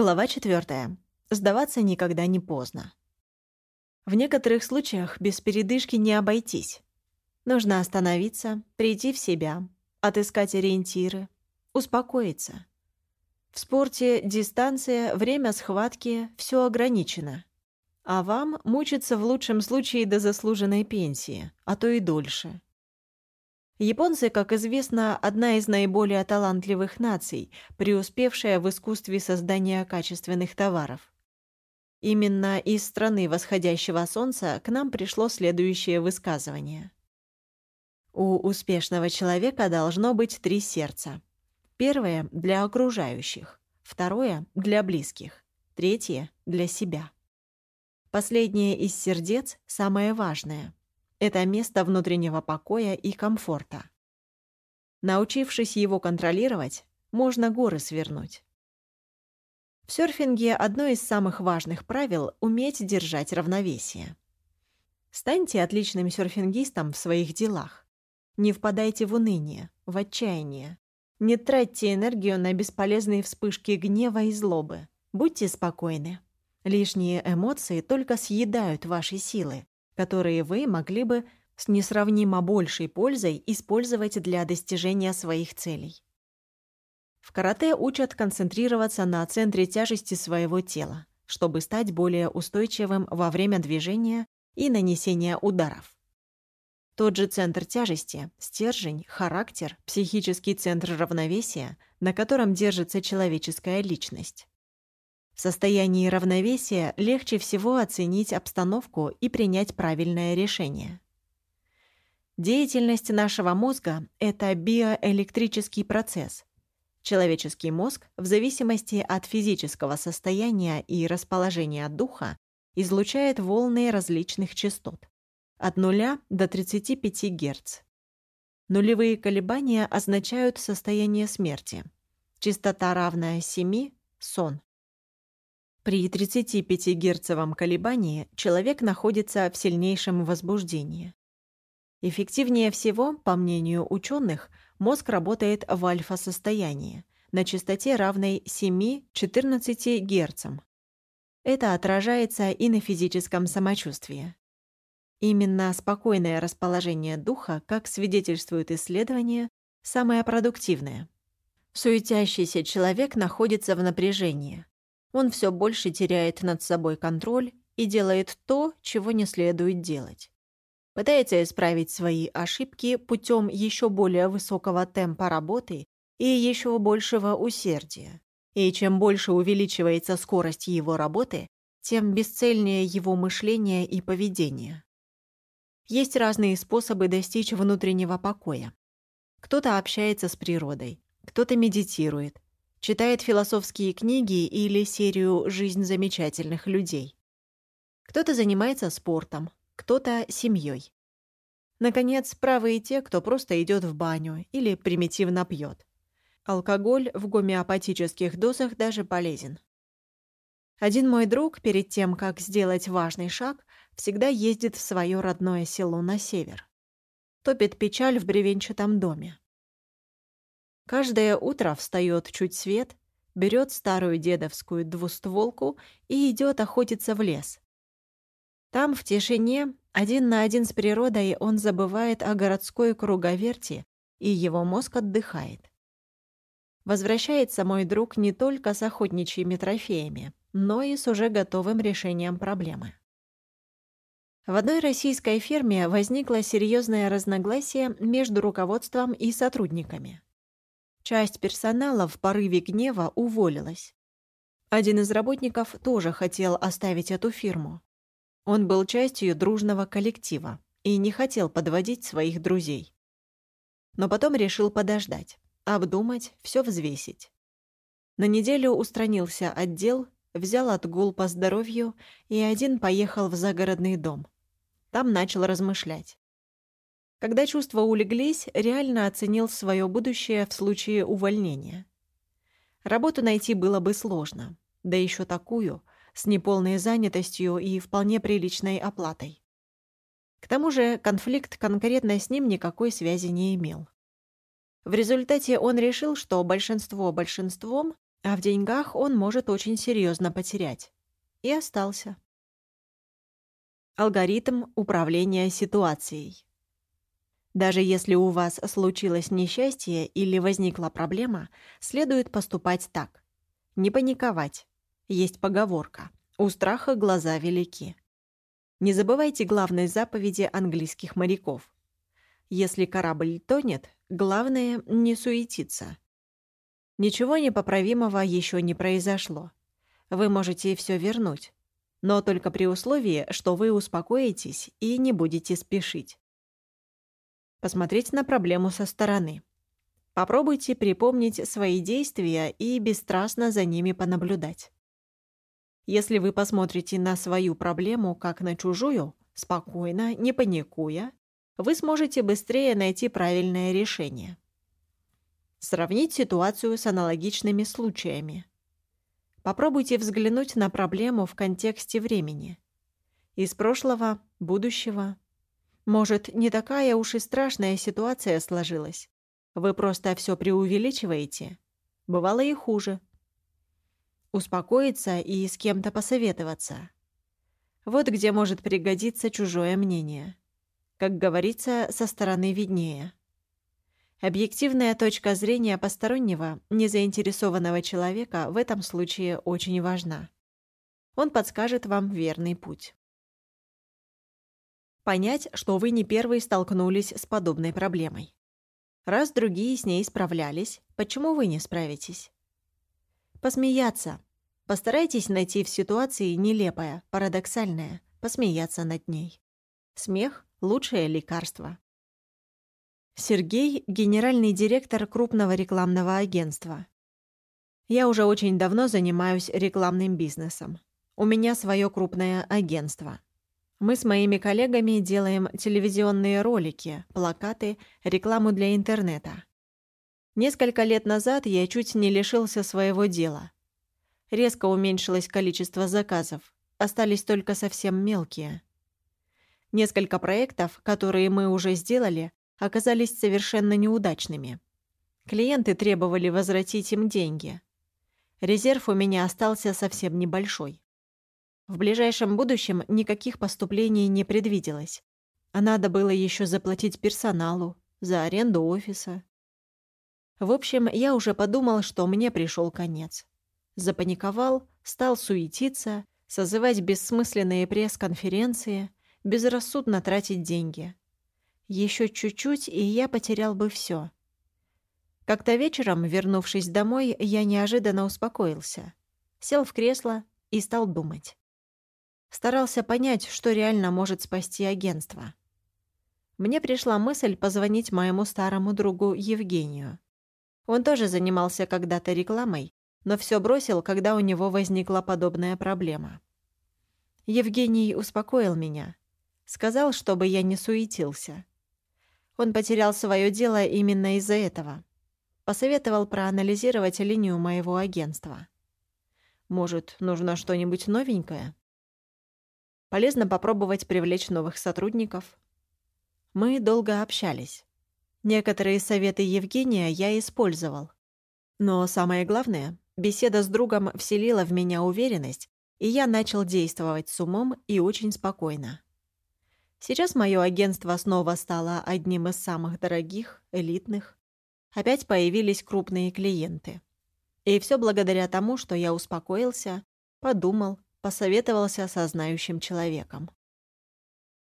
Глава 4. Сдаваться никогда не поздно. В некоторых случаях без передышки не обойтись. Нужно остановиться, прийти в себя, отыскать ориентиры, успокоиться. В спорте дистанция, время схватки — все ограничено. А вам мучиться в лучшем случае до заслуженной пенсии, а то и дольше. Японцы, как известно, одна из наиболее талантливых наций, преуспевшая в искусстве создания качественных товаров. Именно из страны восходящего солнца к нам пришло следующее высказывание. У успешного человека должно быть три сердца. Первое — для окружающих, второе — для близких, третье — для себя. Последнее из сердец — самое важное — это место внутреннего покоя и комфорта. Научившись его контролировать, можно горы свернуть. В серфинге одно из самых важных правил — уметь держать равновесие. Станьте отличным серфингистом в своих делах. Не впадайте в уныние, в отчаяние. Не тратьте энергию на бесполезные вспышки гнева и злобы. Будьте спокойны. Лишние эмоции только съедают ваши силы, которые вы могли бы с несравнимо большей пользой использовать для достижения своих целей. В карате учат концентрироваться на центре тяжести своего тела, чтобы стать более устойчивым во время движения и нанесения ударов. Тот же центр тяжести, стержень, характер, психический центр равновесия, на котором держится человеческая личность. В состоянии равновесия легче всего оценить обстановку и принять правильное решение. Деятельность нашего мозга — это биоэлектрический процесс. Человеческий мозг, в зависимости от физического состояния и расположения духа, излучает волны различных частот — от 0 до 35 Гц. Нулевые колебания означают состояние смерти. Частота равная 7 — сон. При 35-герцовом колебании человек находится в сильнейшем возбуждении. Эффективнее всего, по мнению ученых, мозг работает в альфа-состоянии, на частоте равной 7-14 Гц. Это отражается и на физическом самочувствии. Именно спокойное расположение духа, как свидетельствуют исследования, самое продуктивное. Суетящийся человек находится в напряжении, он все больше теряет над собой контроль и делает то, чего не следует делать. Пытается исправить свои ошибки путем еще более высокого темпа работы и еще большего усердия. И чем больше увеличивается скорость его работы, тем бесцельнее его мышление и поведение. Есть разные способы достичь внутреннего покоя. Кто-то общается с природой, кто-то медитирует, читает философские книги или серию «Жизнь замечательных людей». Кто-то занимается спортом, кто-то семьей. Наконец, правы и те, кто просто идет в баню или примитивно пьет. Алкоголь в гомеопатических дозах даже полезен. Один мой друг, перед тем, как сделать важный шаг, всегда ездит в свое родное село на север. Топит печаль в бревенчатом доме. Каждое утро встает чуть свет, берет старую дедовскую двустволку и идет охотиться в лес. Там, в тишине, один на один с природой, он забывает о городской круговерти, и его мозг отдыхает. Возвращается мой друг не только с охотничьими трофеями, но и с уже готовым решением проблемы. В одной российской ферме возникло серьезное разногласие между руководством и сотрудниками. Часть персонала в порыве гнева уволилась. Один из работников тоже хотел оставить эту фирму. Он был частью дружного коллектива и не хотел подводить своих друзей. Но потом решил подождать, обдумать, все взвесить. На неделю устранился отдел, взял отгул по здоровью и один поехал в загородный дом. Там начал размышлять. Когда чувства улеглись, реально оценил свое будущее в случае увольнения. Работу найти было бы сложно, да еще такую, с неполной занятостью и вполне приличной оплатой. К тому же конфликт конкретно с ним никакой связи не имел. В результате он решил, что большинство большинством, а в деньгах он может очень серьезно потерять. И остался. Алгоритм управления ситуацией. Даже если у вас случилось несчастье или возникла проблема, следует поступать так. Не паниковать. Есть поговорка. У страха глаза велики. Не забывайте главной заповеди английских моряков. Если корабль тонет, главное не суетиться. Ничего непоправимого еще не произошло. Вы можете все вернуть. Но только при условии, что вы успокоитесь и не будете спешить. Посмотреть на проблему со стороны. Попробуйте припомнить свои действия и бесстрастно за ними понаблюдать. Если вы посмотрите на свою проблему как на чужую, спокойно, не паникуя, вы сможете быстрее найти правильное решение. Сравнить ситуацию с аналогичными случаями. Попробуйте взглянуть на проблему в контексте времени. Из прошлого, будущего. Может, не такая уж и страшная ситуация сложилась. Вы просто все преувеличиваете. Бывало и хуже. Успокоиться и с кем-то посоветоваться. Вот где может пригодиться чужое мнение. Как говорится, со стороны виднее. Объективная точка зрения постороннего, незаинтересованного человека в этом случае очень важна. Он подскажет вам верный путь. Понять, что вы не первые столкнулись с подобной проблемой. Раз другие с ней справлялись, почему вы не справитесь? Посмеяться. Постарайтесь найти в ситуации нелепое, парадоксальное, посмеяться над ней. Смех – лучшее лекарство. Сергей – генеральный директор крупного рекламного агентства. Я уже очень давно занимаюсь рекламным бизнесом. У меня свое крупное агентство. Мы с моими коллегами делаем телевизионные ролики, плакаты, рекламу для интернета. Несколько лет назад я чуть не лишился своего дела. Резко уменьшилось количество заказов, остались только совсем мелкие. Несколько проектов, которые мы уже сделали, оказались совершенно неудачными. Клиенты требовали возвратить им деньги. Резерв у меня остался совсем небольшой. В ближайшем будущем никаких поступлений не предвиделось. А надо было еще заплатить персоналу, за аренду офиса. В общем, я уже подумал, что мне пришел конец. Запаниковал, стал суетиться, созывать бессмысленные пресс-конференции, безрассудно тратить деньги. Еще чуть-чуть, и я потерял бы все. Как-то вечером, вернувшись домой, я неожиданно успокоился. Сел в кресло и стал думать. Старался понять, что реально может спасти агентство. Мне пришла мысль позвонить моему старому другу Евгению. Он тоже занимался когда-то рекламой, но все бросил, когда у него возникла подобная проблема. Евгений успокоил меня. Сказал, чтобы я не суетился. Он потерял свое дело именно из-за этого. Посоветовал проанализировать линию моего агентства. Может, нужно что-нибудь новенькое? Полезно попробовать привлечь новых сотрудников. Мы долго общались. Некоторые советы Евгения я использовал. Но самое главное, беседа с другом вселила в меня уверенность, и я начал действовать с умом и очень спокойно. Сейчас мое агентство снова стало одним из самых дорогих, элитных. Опять появились крупные клиенты. И все благодаря тому, что я успокоился, подумал, посоветовался со знающим человеком.